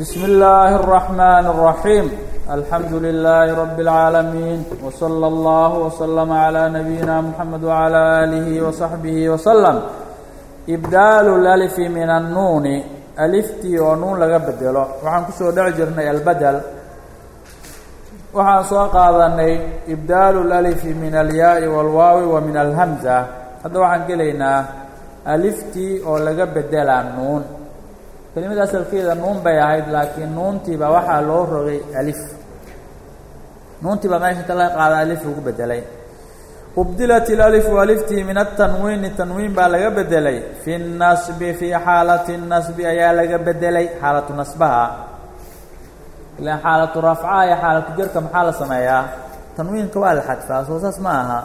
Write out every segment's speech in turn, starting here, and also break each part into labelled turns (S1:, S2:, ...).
S1: بسم الله الرحمن الرحيم الحمد لله رب العالمين وصلى الله وسلم على نبينا محمد وعلى آله وصحبه وسلم إبدال الألف من النون ألفtii oo nuun laga bedelo waxaan kusoo dheci jirnay albedel waxaan soo qaadanay ibdaalu اlأlifi min alyaai wاlwaawi wa min alhamza hadda waxaan gelaynaa aliftii oo laga bedelaa nuun kelimada asalkeeda nuun bay ahayd laakiin nuuntiiba waxaa loo rogay alif. Nuuntiiba meesha inta laga qaada alif lagu bedelay ubdilat ilalifu aliftii min atanwiini tanwiin baa laga bedelay fi nasbi fii xaalati nasbi ayaa laga bedelay xaalatu nasbaha. Ilaan xaalatu rafcaha iyo xaalatu jarka maxaa la sameeyaa? Tanwiinka waa la xadfaa soo saas ma aha.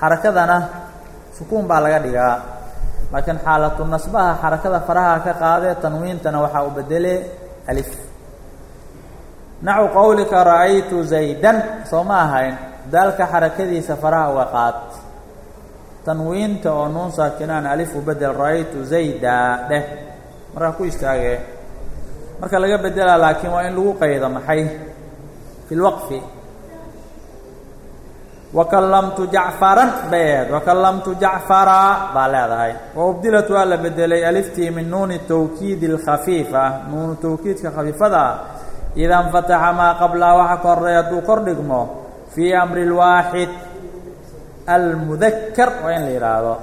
S1: Xarakadana sukuun baa laga dhigaa laakiin xaalatu nasbaha xarakada faraha ka qaadee tanwiintana waxaa u bedele alif. Naxu qowlika ra'aytu zaydan soo ma ahayn daalka xarakadiisa faraha uga qaad. Tanwiinta oo nuun saakinaan alif u bedel ra'aytu zayda dheh. Markaa ku istaagee. Marka laga bedelaa laakiin waa in lagu qaydo maxay? Fi lwaqfi wakallamtu jacfaran bay aheed wakallamtu jacfara baa leedahay wa ubdilat waa la bedelay aliftii min nuuni tawkiidi alkhafiifa nuunu tawkiidka khafiifada ah ida infataxa maa qablaha waxa ka hadduu kor dhigmo fii amri lwaaxid almudakar waa in la yidhaahdo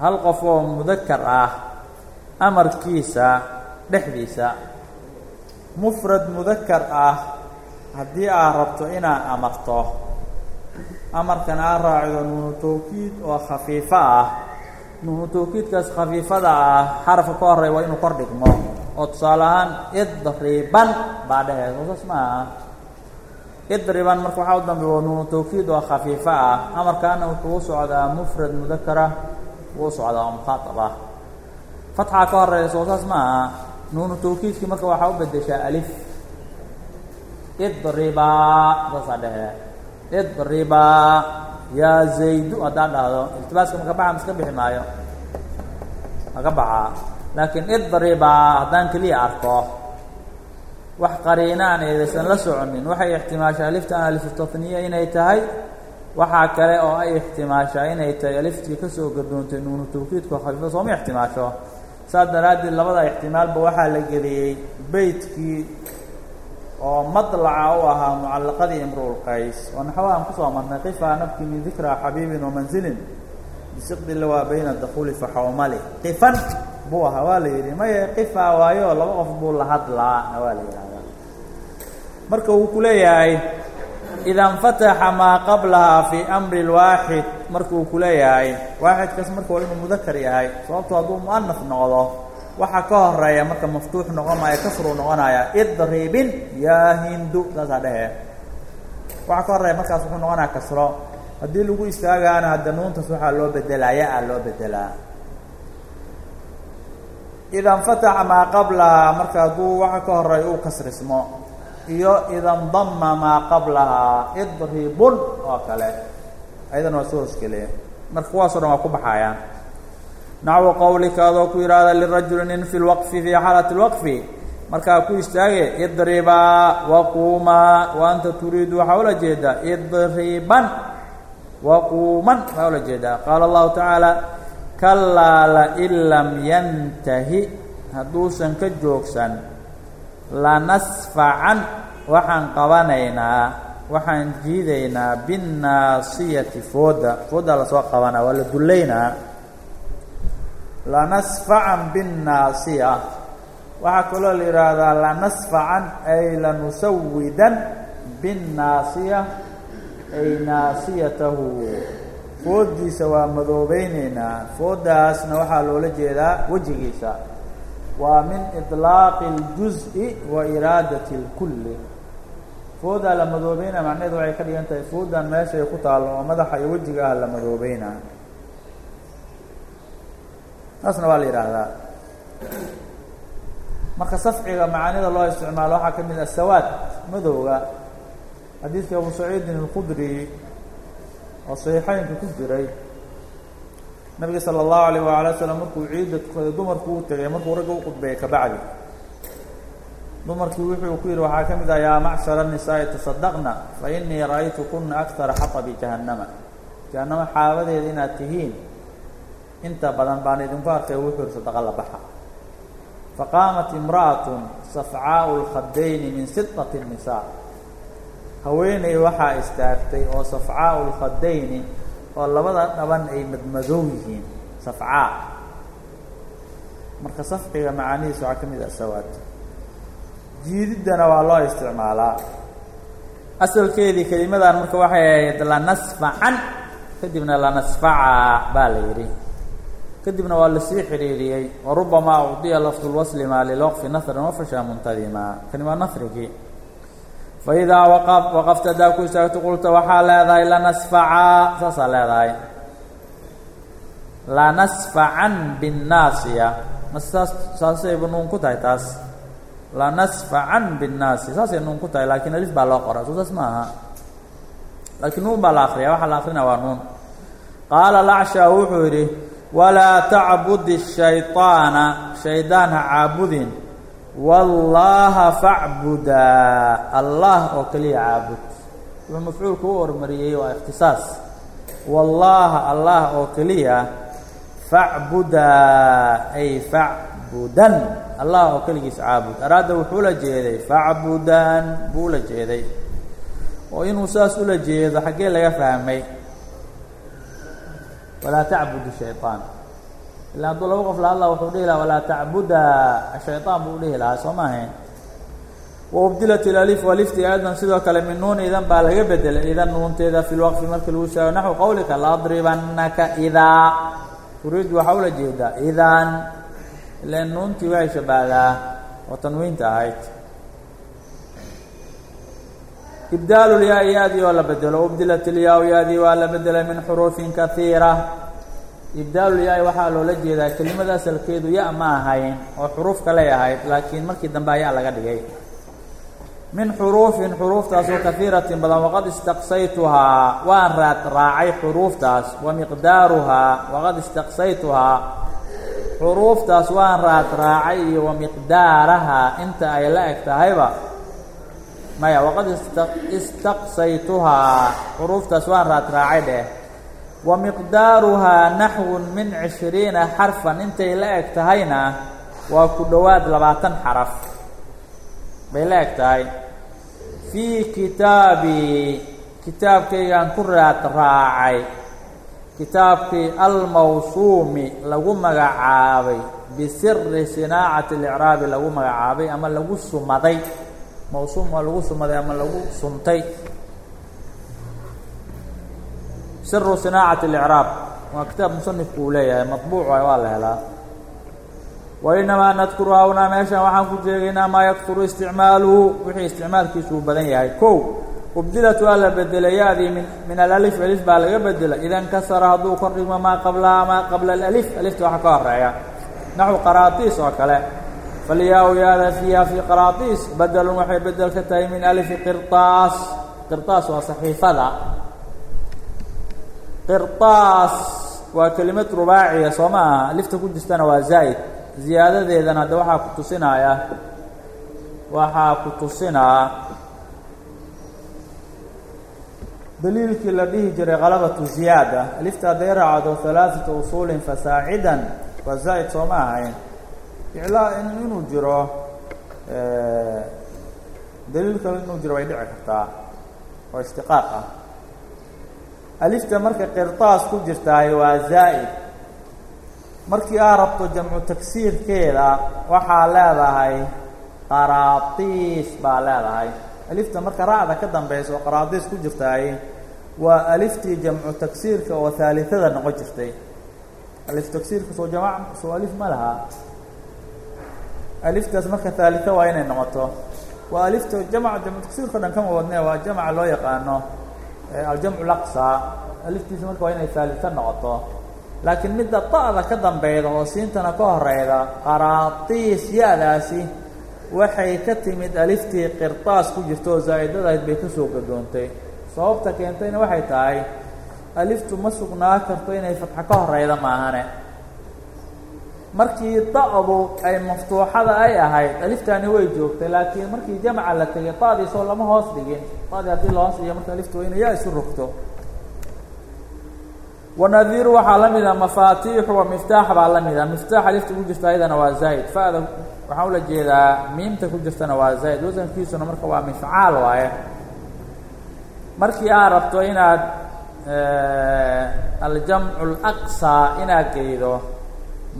S1: hal qof oo mudakar ah amarkiisa dhexdiisa mufrad mudakar ah haddii aad rabto inaad amarto amarkan aad raacido nuunu tawkiid oo khafiifo ah. Nuunu tawkiidkaas khafiifada ah xarafka ka horreeya waa inuu kor dhigmo. Oo tusaale ahaan idriban baa dhehee soosas ma aha. Idriban marka waxaa u dambeya waa nuunu tawkiid oo khafiifo ah. Amarkaana wuxuu u socdaa mufrad mudakara wuu u socdaa oo mukhaaab ah fatxaa ka horreeya soosaas ma aha. Nuunu tawkiidkii marka waxaa u bedeshaa alif. Idribaa saasaa dhehee idribaa yaa zaydu haddaan dhahdo iltibaaska maka baxa miska bixi maayo? Maka baxaa laakiin idribaa haddaan keliya arko wax qariina aan la soconin. Waxay ixtimaashaa aliftan alifutaniya inay tahay. Waxaa kale oo ay ixtimaashaa inay tahay aliftii ka soo gadoontay nuunu tawkiidka khafiifa sooma ixtimaasho. Saas daraaddeed labada ixtimaalba waxaa la geliyey beytkii oo madlaca u ahaa mucallaqadii imruul qays. Oo naxwahan ku soo marnay qifaa nabki min dikraa xabiibin wamanzilin bisiqdi lawaa bayna dakuuli faxawmali qifan buu ahaa waa la yidhi maye qifaa waayo laba qof buu la hadlaa waa la yidhahdaa. Marka uu ku leeyahay ida infataxa maa qablahaa fii amri lwaaxid marka uu ku leeyahay waaxidkaas marka waa inuu mudakar yahay sababto hadduu mu'anaf noqdo waxaa ka horreeya marka maftuux noqon maayo kasruu noqonaya idribin yaa hindu saasaa dhehe waxaa ka horreeya markaas wuxuu noqonaya kasro. Haddii lagu istaagaana hadda nuuntaas waxaa loo bedelaa ya-a loo bedelaa ida infataxa maa qablahaa marka hadduu waxa ka horreeya uu kasrismo. Iyo ida ndama maa qablahaa idribun oo kale. Ayadana waa soo hoskeliya marka kuwaasoo dhan waa ku baxayaan naxwu qowlika adoo ku yidhaahda lirajuli nin fi lwaqfi fii xaalati lwaqfi markaa ku istaage idribaa waquumaa wa anta turiidu waxaa ula jeedaa idriban waquuman waxaa ula jeedaa qaala allahu tacaala kalaa lain lam yantahi hadduusan ka joogsan lanasfacan waxaan qabanaynaa waxaan jiidaynaa binnaasiyati fooda fooddaa la soo qabanaa waa la dullaynaa lanasfacan binnaasiya waxaa kaloo la yidhaahdaa lanasfacan ay lanusawidan binnaasiya ay naasiyatahu fooddiisa waa madoobeyneynaa fooddaasna waxaa loola jeedaa wejigiisa waa min iطlaaqi اljuzءi wa iraadati اlkulli fooddaa la madoobeynaa macnaheedu waxay ka dhigan tahay fooddan meeshay ku taallo oo madaxa iyo wejiga ah la madoobeynaa taasna waa la yidhaahdaa. Marka safciga macaanida loo isticmaalo waxaa ka mid ah sawaad madowga xadiidkii abu saciidin alqudri oo saxiixeynka ku jiray. Nabiga sala allahu alayh waala slam markuu ciidda tukaday dumarku u tegay markuu ragga u qudbeeyey kabacdi. Dumarkii wuxuu ku yidhi waxaa ka mid ah yaa macshara nisaa'i tasadaqna fa inii ra'aytu kuna xatabi jahannama. Jahannamo xaabadeeda inaad tihiin inta badan baan idinku arkay wuxuu hi sadaqa la baxa. Faqaamat imra'atun safcaau lkhadayni min sidqati nisaa. Haweeney waxaa istaagtay oo safcaau lkhadayni oo labada dhaban ay madmadow yihiin safcaa. Marka safciga macaanihiisa waxaa ka mid ah sawaato jiididdana waa loo isticmaalaa. Asalkeedii kelimadan marka waxay ahayd lanasfacan kadibna lanasfaca baa la yidhi kadibna waa la sii xidhiiriyey warubamaa ucdiya lafdu lwasli maa lilwaqfi nahran wafashaa muntadima. Kani waa nahrigii faidaa waqa waqafta hadaa ku istaagto qulta waxaa leedahay lanasfaca saasaa leedahay. Lanasfacan binnaasiya. Saas saasayba nuun ku tahay taas. Lanasfacan binnaasi. Saasay nuun ku tahay laakiin alif baa loo qoraa soo ma aha. Laakiin nuun baa la akriya waxaa la akrina waa nuun. Qaala lacsha wuxuu yidhi walaa tacbudi shayطaana shaydaan ha caabudin. Wallaaha facbudaa allah oo keliya caabud. Wuxuu mafcuulku u hormariyey waa ikhtisaas. Wallaaha allah oo keliya facbudaa ay facbudan allah oo keligiis caabud. Araada wuxuu ula jeeday facbudan buu ula jeeday. Oo inuu saas ula jeedo xaggee laga fahmay walaa tacbud shayطaan ila hadduu laba qof la hadla wuxuu dhihi lahaa walaa tacbuda shayطaan buu dhihi lahaa soo ma ahayn waubdilat ilalif alifti aydan sidoo kale min nuun idan baa laga bedelay idan nuunteeda fi marka lagu shaago naxwu qowlika laadribannaka idaa turiidu waxaa ula jeedaa idan ilan nuuntii way shabahdaa oo tanwiinta ahayd ibdaalu lyaa yaadii oo la bedelo ubdilat ilyaa yaadii waa la bedelay min xuruufin kaiira ibdaalulyaai waxaa loola jeedaa kelimada asalkeedu ya ma ahayn oo xuruuf kaley ahayd laakiin markii dambe ayaa laga dhigay min xuruufin xuruuftaasoo kaiiratin badan waqad istaqsaytuhaa waan raad raacay xuruuftaas wa miqdaaruhaa waqad istaqsaytuhaa xuruuftaas waan raad raacay iyo wa miqdaarahaa inta ay la eg tahayba maya waqad istaqsaytuhaa xuruuftaas waan raad raacay dheh wa miqdaaruhaa naxwun min cishriina xarfan. Intay la eg tahayna waa ku dhowaad labaatan xaraf. Bay la eg tahay. Fii kitaabii kitaabkaygaan ku raad raacay kitaabkii almawsuumi lagu magacaabay. Bisiri sinaacati اlicraabi lagu magacaabay ama lagu sumaday mawsuum waa lagu sumaday ama lagu suntay siru sinaacati اlicraab waa kitaab musanifku uu leeyahay maطbuuc waa la helaa. Wainamaa nadkuru hawnaa meeshan waxaan ku jeegaynaa maa yakuru isticmaaluhu wixii isticmaalkiisu uu badan yahay. Kow ubdilat waa la bedelay yaadii min min alalif alif baa laga bedelay. Idan kasara hadduu kor dhigmo maa qablaha maa qabla alif alifta waxa ka horreeya. Naxwu qaraatiis oo kale falyaa yaada fiiha fii qaraaiis bedelun waxay bedel ka tahay min alifi qiraas qiraas waa saxiifada qiraas waa kelimad rubaaciya soo maaha lifta ku jirtana waa zaa'id ziyaadadeedana hadda waxaa ku tusinaya waxaa ku tusinaa daliilkii la dhihi jiray kalabatu ziyaada lifta hadday raacdo halaaثata usuulin fasaacidan waa zaa'id soo ma ahayn iclaa inuu jiro daliil kale inuu jiro way dhici kartaa oo ishtiqaaq ah alifta marka qirطaas ku jirtaay waa zaa'id markii aa rabto jamcu tagsiirkeeda waxaa leedahay qaraatiis baa leedahay alifta marka racda ka dambaysa oo qaraatiis ku jirtaay waa aliftii jamcu tagsiirka oo haalitada noqon jirtay alif tagsiirka soo jamac soo alif ma laha aliftaas marka haalita waa inay noqoto. Waa alifta jamc jamcu tagsiirka o dhan kama wadne waa jamca loo yaqaano aljamcu laqsa aliftiisa marka waa inay haalita noqoto. Laakiin midda ta'da ka dambeyda oo siintana ka horeyda qaraatiis ya-daasi waxay ka timid aliftii qirtaas ku jirta oo zaa'idadahayd bay ka soo gadoontay. Sababta keentayna waxay tahay aliftu ma sugnaa karto inay fatxo ka horeyda maahane markii da'du ay maftuuxada ay ahayd aliftani way joogtay laakiin markii jamca la tegay da'dii lama hoos dhigin. Da'dii haddii la hoos dhigiyo marka aliftu waa yaa isu rogto wanadiiru waxaa la mida mafaatiixu wa miftaax baa la mida. Miftaax alifta ku jirta ayadana waa zaa'id fa'da waxaan ula jeedaa miimta ku jirtana waa zaa'id wasankiisuna marka waa mifcaal waaye. Markii aad rabto inaad aljamcu اlaqsaa inaad geydo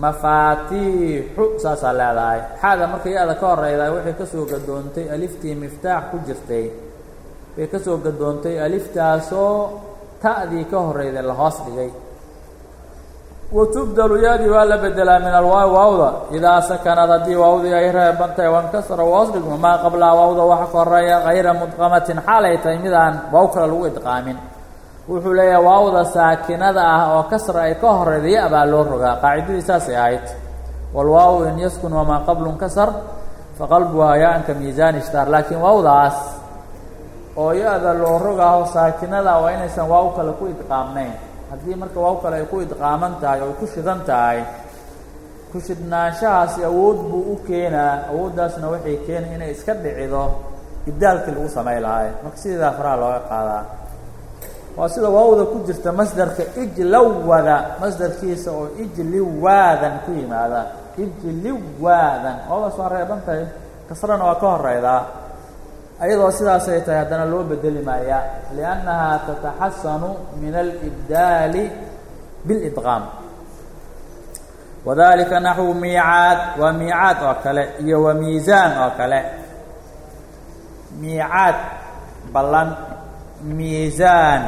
S1: mafaatiixu saasaa leedahay xaada marka ya-da ka horeyda waxay ka soo gadoontay aliftii miftaax ku jirtay. Bay ka soo gadoontay aliftaasoo ta'dii ka horeyday la hoos dhigay. Wa tubdalu ya-dii waa la bedelaa min alwaaw waawda. Idaa sakanad haddii waawdii ay reebantahay wankasara hoos dhigmo maa qablaa waawda waxa ka horreeya kayra mudqamatin xaalay tahay midaan waaw kale lagu idqaamin wuxuu leeyahay waawda saakinada ah oo kasra ay ka horeyda ya baa loo rogaa. Qaacidadii saasay ahayd. Walwaaw in yaskun wamaa qablu nkasar faqalbuhaa ya-anka miisaan ishtaar. Laakiin waawdaas oo ya-da loo rogaaho saakinada waa inaysan waaw kale ku idqaamnayn haddii marka waaw kale ay ku idqaaman tahay oo ay ku shidan tahay ku shidnaanshahaasi awood buu u keenaa. Awooddaasna waxay keena inay iska dhicido. Ibdaalkii lagu samay lahay marka sideedaa faraha looga qaadaa waa sida waawda ku jirta masderka ijlawada masderkiisa oo ijliwaadan ku yimaada ijliwaadan. Waawdaas waa reeban tahay. Kasrana waa ka horeydaa ayadoo sidaasay tahay haddana loo bedeli maaya liannahaa tataxasanu min alibdaali bilidqaam wadalika naxwu miicaad. Waa miicaad oo kale iyo wa miisaan oo kale. Miicaad ballan. Miisaan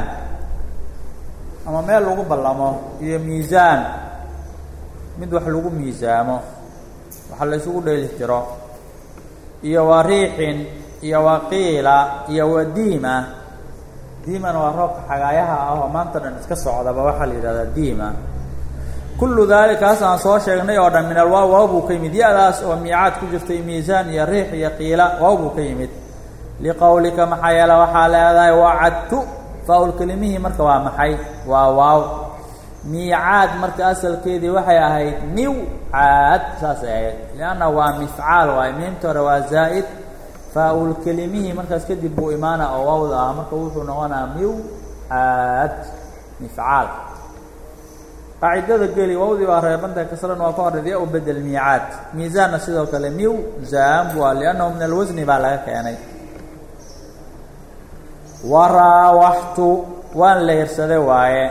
S1: ama meel lagu ballamo iyo miisaan. Mid wax lagu miisaamo. Waxa la isugu dheeli tiro. Iyo wa riixin iyo wa qiila iyo wa diima. Diimana waa roobka xagaayaha ah oo maanta dhan iska socdaba waxaa la yidhahdaa diima. Kullu daalika haas aan soo sheegnay oo dhan min alwaaw waaw buu ka yimid. Ya-daas oo miicaad ku jirtay miisaan iyo riix iyo qiila waaw buu ka yimid. Liqowlika maxaa yeele waxaa leedahay wacadtu faa-ul kelimihii marka waa maxay? Waa waaw. Miicaad marka asalkeedii waxay ahayd miwcaad saasay ahayd. Lianna waa mifcaal waaye miimta hore waa zaa'id. Faa-ul kelimihii markaas kadib buu imaana oo waawda ah marka wuxuu noqonaa miwcaad mifcaal. Qaacidada geli waawdii waa reebantahay kasran waa ka horeyda ya u bedel miicaad. Miisaanna sidoo kale miwzaan bu ah liannahu min alwasni baa laga keenay waraawaxtu waan leyrsaday waaye.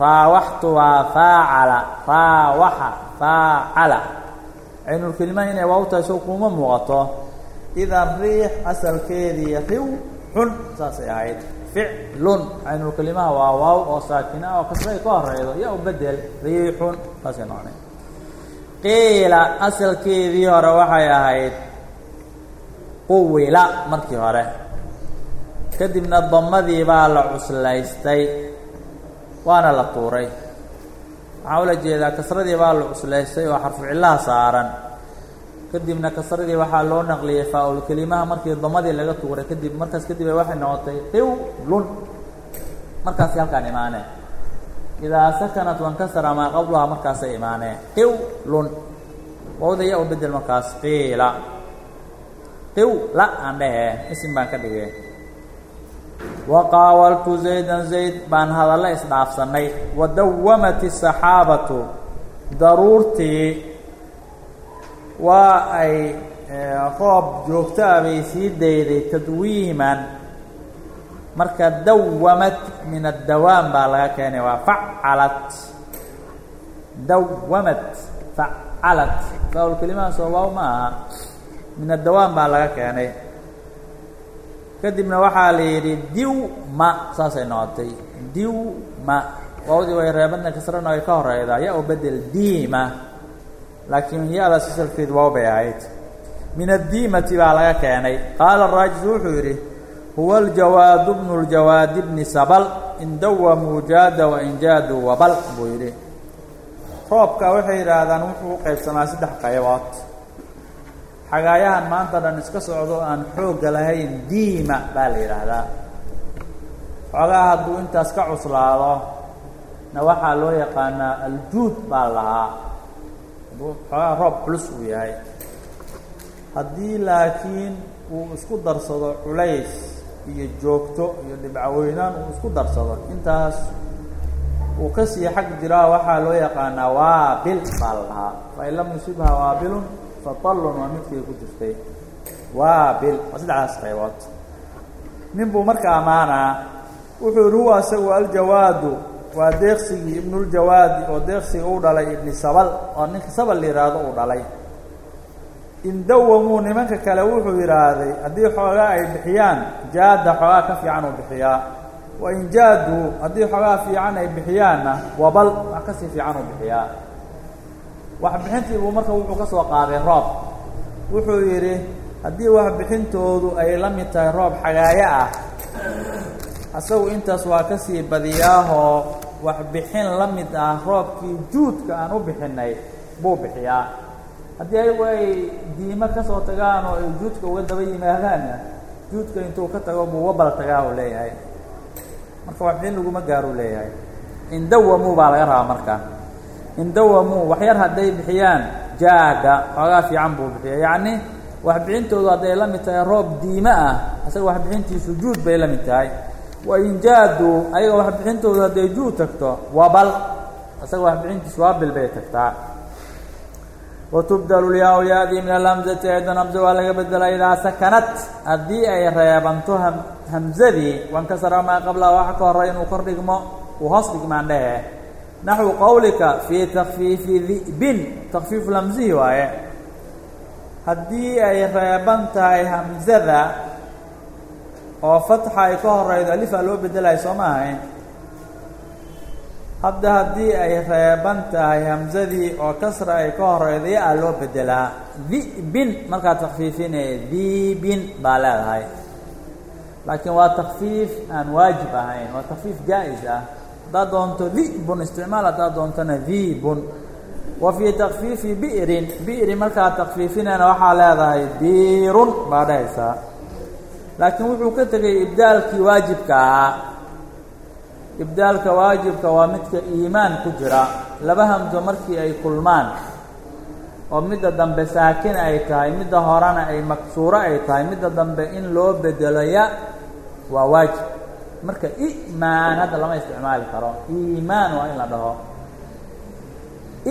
S1: Raawaxtu waa faacala raawaxa faacala. Caynulkelimaha inay waaw tahay soo kuma muuqato. Idan riix asalkeedii riw xun saasay ahayd. Ficlun caynulkelimaha waa waaw oo saakina oo kasray ka horeydo u bedel riixun saasay noqonay. Qiila asalkeedii hore waxay ahayd quwila markii hore kadibna damadii baa la cuslaystay waana la tuuray. Waxaa ula jeedaa kasradii baa la cuslaystay oo xarfu cillaha saaran. Kadibna kasradii waxaa loo naqliyey faa-ul kelimaha markii damadii laga tuuray. Kadib markaas kadib waxay noqotay qiwlun markaasi halkaan imaanee idaa sakanat wankasara maa qablahaa markaasay imaaneen qiwlun wawda ya u bedel markaas qiila qiwla aan dhehe isim baan ka dhigay waqaawaltu zaydan zayd baan hadallo isdhaafsannay wadawamat الsaxaabatu daruurtii waa ay roob joogtaa bay sii dayday tadwiiman marka dawamat min addawaam baa laga keenay waa facalat dawamat facalat faa-ul kelimahaas oo waaw min addawaam baa laga keenay kadibna waxaa la yidhi diwma saasay noqotay. Diwma waawdii way reebadna kasrana ay ka horeydaa ya u bedel diima. Laakiin ya-daas asalkeedu waaw bay ahayd. Min addiimati baa laga keenay. Qaala raajis wuxuu yidhi huwa aljawaadu bnu ljawaadi bni sabal in dawamuu jaada wain jaaduu wabal buu yidhi. Roobka waxay yidhaahdaan wuxuu u qaybsamaa saddex qaybood xagaayahan maanta dhan iska socdo aan xoogga lahayn diima baa la yidhaahdaa. Xoogaa hadduu intaas ka cuslaado na waxaa loo yaqaanaa aljuud baa lahaa. Hadduu xoogaa roob culus uu yahay. Haddii laakiin uu isku darsado culays iyo joogto iyo dhibcaweynaan uu isku darsado intaas uu ka sii xag jiraa waxaa loo yaqaanaa waabil baa la dhahaa fain lam yusibha waabilun fatallun waa midkay ku jirtay. Waabil waa saddexdaas qaybood. Nin buu marka ammaanaa wuxuu yihi huwa isagu aljawaadu. Waa deeqsigii ibnuljawaadi oo deeqsiga u dhalay ibni sabal oo ninka sabal la yidhaahdo uu dhalay. Indawamuu nimanka kale wuxuu yidhaahday haddii xoogaa ay bixiyaan jaada xoogaa ka fiican uu bixiyaa. Wa in jaaduu haddii xoogaa fiican ay bixiyaanna wabal wax ka sii fiican uu bixiyaa waxbixintii buu marka wuxuu ka soo qaaday roob. Wuxuu yidhi haddii waxbixintoodu ay la mid tahay roob xagaayo ah asagu intaas waa ka sii badiyaahoo waxbixin la mid ah roobkii juudka aan u bixinay buu bixiyaa. Haddii ayagu ay diimo ka soo tagaan oo ay juudka uga daba yimaadaanna juudka intuu ka tago buu wabal tagaa uu leeyahay. Marka waxbixin laguma gaaruu leeyahay. Indawamuu baa laga rabaa marka indawamuu waxyar hadday bixiyaan jaaga xoogaa fiican buu bixiya yacni waxbixintoodu hadday la mid tahay roob diimo ah isaga waxbixintiisu juud bay la mid tahay. Wain jaaduu ayaga waxbixintoodu hadday juud tagto wabal isaga waxbixintiisu waabil bay tagtaa. Watubdalu lyaa yaadii min alhamzati aydan hamza waa laga bedela idaa sakanat haddii ay reebanto hamzadii wankasara maa qabla waxa ka horey inuu kor dhigmo uu hoos dhigmaan dhehe naxwu qowlika fii takfiifi dibin takfiifu lamzihi waaye haddii ay reeban tahay hamzada oo fatxa ay ka horeydo alifaa loo bedelayo soo ma ahayn hadda haddii ay reeban tahay hamzadii oo kasra ay ka horeydo ya-a loo bedelaa dibin markaad takfiifinaya dibin baa leedahay laakiin waa takfiif aan waajib ahayn waa takfiif jaa-is ah haddaad doonto dibun isticmaal haddaad doontona dibun wa fii takfiifi bi'rin bi'ri markaad takfiifinayna waxaa leedahay biirun baa dhehaysaa laakiin wuxuu ka tegay ibdaalkii waajibka ahaa ibdaalka waajibka waa midka iimaan ku jira laba hamso markii ay kulmaan oo midda dambe saakin ay tahay midda horena ay maksuuro ay tahay midda dambe in loo bedelaya waa waajib marka imaan hadda lama isticmaali karo. Iimaan waa in la dhaho.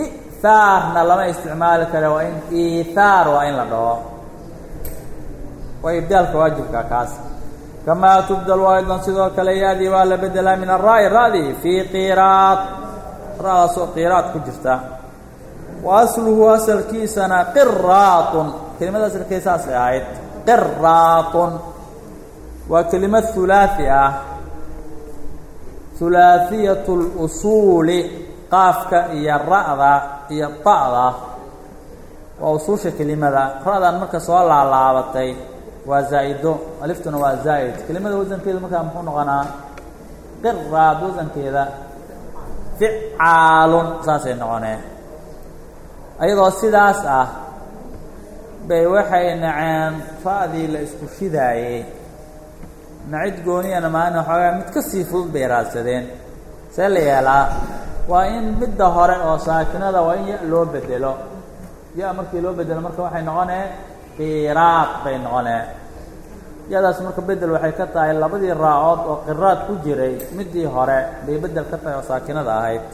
S1: Ihaarna lama isticmaali karo waa in iithaar waa in la dhaho. Waa ibdaalka waajibka kaas. Kamaa tubdalu aydan sidoo kale yaadii waa la bedelaa min araa'i ra'dii fii qiraad ra'daasoo ku jirta. Wa asluhu asalkiisana qiraatun kelimada asalkee saasay ahayd qiraatun waa kelimad hulaahi ah hulaahiyat اlusuuli qaafka iyo ra'da iyo ta'da waa usuusha kelimada. Ra'dan marka soo laalaabatay waa zaa'ido. Aliftuna waa zaa'id. Kelimada wasankeeda markaa muxuu noqonaa? Qiraad wasankeeda ficaalun saasay noqonee ayadoo sidaas ah bay waxay naceen ra'dii la isku shidaayey nacid gooniyana maalin waxoogaa mid ka sii fudud bay raadsadeen. See la yeelaa? Waa in midda hore oo saakinada waa in ya loo bedelo ya markii loo bedelo marka waxay noqonee qiraad bay noqonee. Yadaas marka bedel waxay ka tahay labadii raacood oo qiraad ku jiray midii hore bay bedel ka tahay oo saakinada ahayd.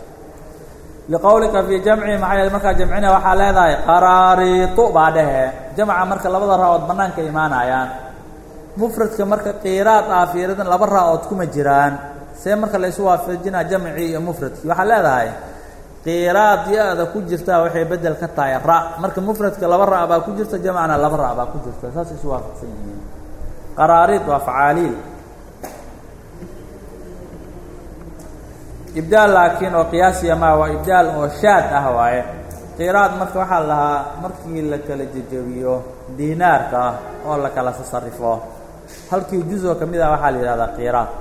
S1: Liqowlika fii jamci maxaa yeele markaa jamcina waxaa leedahay qaraariitu baa dhehe jamca marka labada raacood bannaanka imaanayaan mufradka marka qiraad ah fiiradan laba raacood kuma jiraan. See marka la isu waafajinaa jamcii iyo mufradkii waxaa leedahay qiraad ya-da ku jirtaa waxay bedel ka tahay ra. Marka mufradka laba ra' baa ku jirta jamcna laba ra' baa ku jirta. Saas isu waafaqsan yihiin qaraariid waa facaaliil ibdaal laakiin oo qiyaasiya maa waa ibdaal oo shaad ah waaye. Qiraad marka waxaa la lahaa markii la kala jejebiyo diinaarka oo la kala tasarifo halkii juz-oo ka mid ah waxaa la yihahdaa qiraad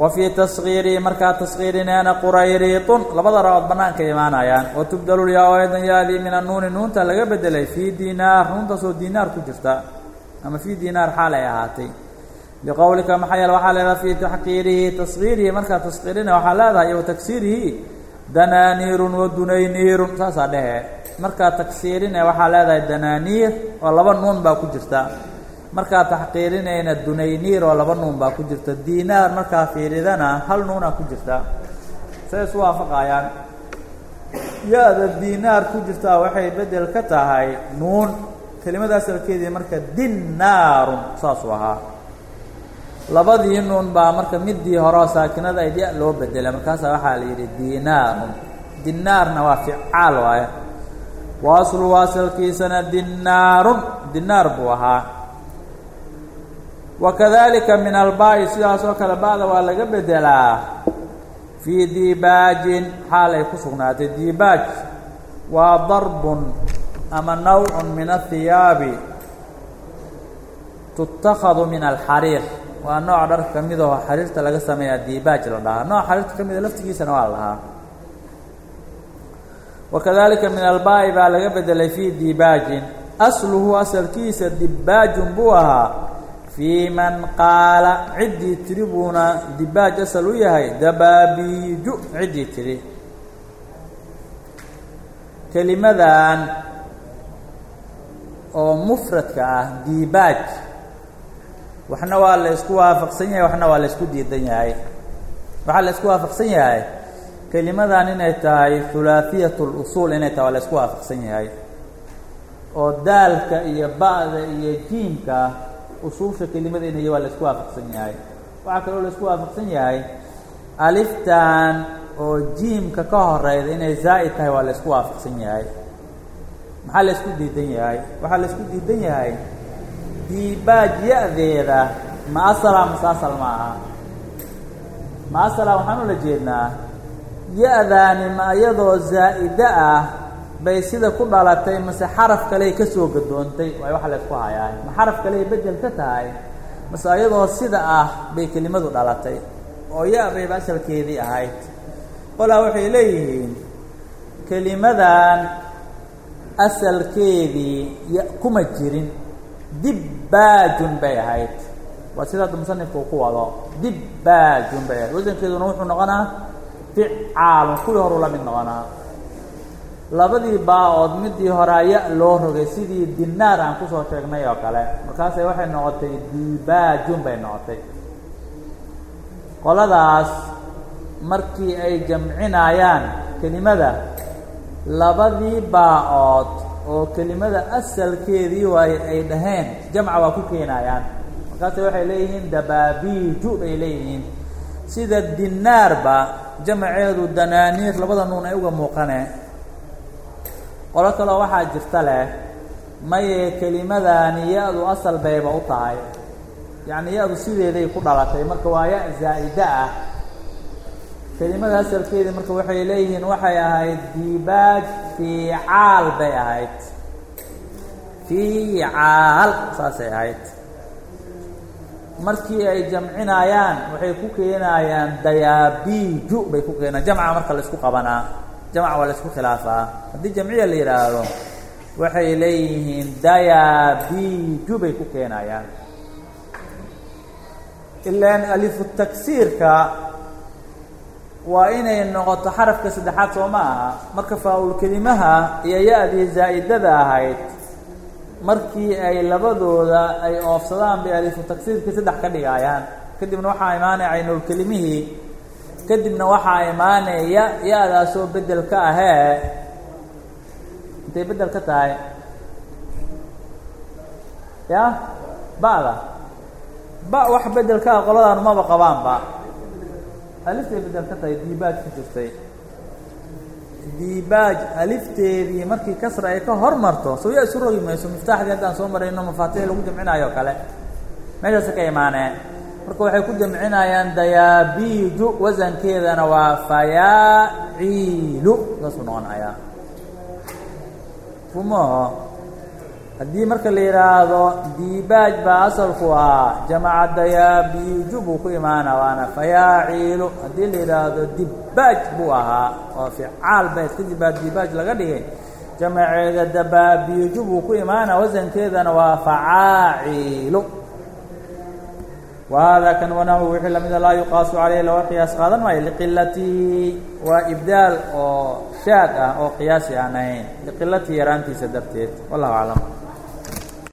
S1: wa fii taskiirihi markaa taskiirineena qurayriitun labada ra'ood bannaanka imaanayaan. Wa tubdalu lyaa aydan yaadii min annuuni nuunta laga bedelay fii diinaar nuuntaasoo diinaar ku jirta ama fii diinaar xaal ay ahaatay. Liqowlika maxaa yeele waxaa leedaha fii taxqiirihi taskiirihi markaa taskiirina waxaa leedahay iyo taksiirihi danaaniirun wa dunayniirun saasaa dhehe markaad tagsiirine waxaa leedahay danaaniir oo laba nuun baa ku jirta markaad taxqiirinayna dunayniir oo laba nuun baa ku jirta. Diinaar markaa fiiridana hal nuunaa ku jirta. Say isu waafaqayaan. Ya-da diinaar ku jirtaa waxay bedel ka tahay nuun. Kelimada asalkeedii marka dinaarun saasuu ahaa. Labadii nuun baa marka midii horeo saakinada ayd ya loo bedelay markaasaa waxaa la yidhi dinaarun dinaarna waa ficaal waaye. Wa asalkiisana dinaarun dinaar buu ahaa wa kadalika min albaa'i sidaas oo kale ba'da waa laga bedelaa. fii dibaajin xaal ay ku sugnaatay. dibaaj waa darbun ama nawcun min athiyaabi tuttakhadu min alxariir waa nooc dhar ka mid aho xariirta laga sameeyaa dibaaj la dhahaa. nooc xariirta ka mida laftigiisana waa la dhahaa. wa kadalika min albaa'i baa laga bedelay fii dibaajin asluhu asalkiisa dibaajun buu ahaa fii man qaala ciddii tiri buuna dibaaj asal u yahay dabaabiiju ciddii tiri kelimadan oo mufradka ah dibaaj waxna waa la isku waafaqsan yahay waxna waa la isku diidan yahay. Waxaa la isku waafaqsan yahay kelimadan inay tahay hulaahiyat اlusuul inay tahay waa la isku waafaqsan yahay. Oo daalka iyo ba'da iyo jiimka usuusha kelimada inay waa la isku waafaqsan yahay. Waxaa kaloo la isku waafaqsan yahay aliftan oo jiimka ka horeyda inay zaa'id tahay waa la isku waafaqsan yahay. Maxaa la isku diidan yahay? Waxaa la isku diidan yahay diibaaj ya-deeda ma asala mase ma aha. Ma asala waxaan ula jeednaa ya-daani ma iyadoo zaa'ide ah bay sida ku dhalatay mase xaraf kaley ka soo gadoontay. Waay waxa la isku hayaa ma xaraf kaley bedel ka tahay? Mase iyadoo sida ah bay kelimadu dhalatay. Oo ya bayba asalkeedii ahayd. Qolaa waxay leeyihiin kelimadan asalkeedii ya kuma jirin. Dibbaajun bay ahayd. Waa sida hadda ku wado. Dibbaajun bay ahayd. Wasankeeduna wuxuu noqonaa ficaalun. Kuwii horuu la mid noqonaa labadii baa-ood midii horaa ya loo rogay sidii dinaar aan ku soo sheegnay oo kale. Markaasay waxay noqotay dibaajun bay noqotay. Qoladaas markii ay jamcinayaan kelimada labadii baa-ood oo kelimada asalkeedii waaye ay dhaheen jamca waa ku keenayaan. Markaasay waxay leeyihiin dabaabiiju bay leeyihiin. Sida dinaarba jamceedu danaaniir labada nuun ay uga muuqaneen qolo kaloo waxaa jirta leh maye kelimadani ya-du asal bayba u tahay. Yacni ya-du sideeday ku dhalatay marka waa ya zaa'ida ah. Kelimada asalkeedii marka waxay leeyihiin waxay ahayd dibaaj fiicaal bay ahayd. Fiicaal saasay ahayd. Markii ay jamcinayaan waxay ku keenayaan dayaabiiju bay ku keenayaan jamca marka la isku qabanaa jamca waa la isku khilaafaa. Haddii jamciya la yidhaahdo waxay leeyihiin dayaabiiju bay ku keenayaan. Ilaan alifu taksiirka waa inay noqoto xarafka saddexaad soo ma aha marka faa-ul kelimaha iyo ya-dii zaa'idada ahayd markii ay labadooda ay oofsadaan bay alifu taksiirkii saddex ka dhigayaan kadibna waxaa imaanaya caynulkelimihii kadibna waxaa imaanaya ya-daasoo bedel ka ahee. Intay bedel ka tahay? Ya? Ba'da. Ba wax bedel ka ah qoladan maba qabaanba. Aliftay bedel ka tahay diibaaj ku jirtay. Diibaaj alifteedii markii kasra ay ka hormarto soo ya isu rogi mayso miftaaxdii haddaan soo marayno mafaatixi lagu jamcinaayo o kale. Meeshaasa ka imaaneen marka waxay ku jamcinayaan dayaabiiju wasankeedana waa fayaaciilu. Saasuu noqonayaa. Fumaho haddii marka la yidhaahdo diibaaj baa asalku ah. Jamaca dayaabiiju buu ku imaana waana fayaaciilu. Haddii la yidhaahdo dibaaj buu ahaa oo ficaal bayd kadib baa diibaaj laga dhigay. Jamaceeda dabaabiiju buu ku imaana wasankeedana waa facaaciilu wahada kan wanahu wixii lamida laa yuqaasu caleyh looga qiyaas qaadan maayo liqilatihi waa ibdaal oo shaad ah oo qiyaasi aan ahayn liqilatihi yaraantiisa darteed wallahu aclam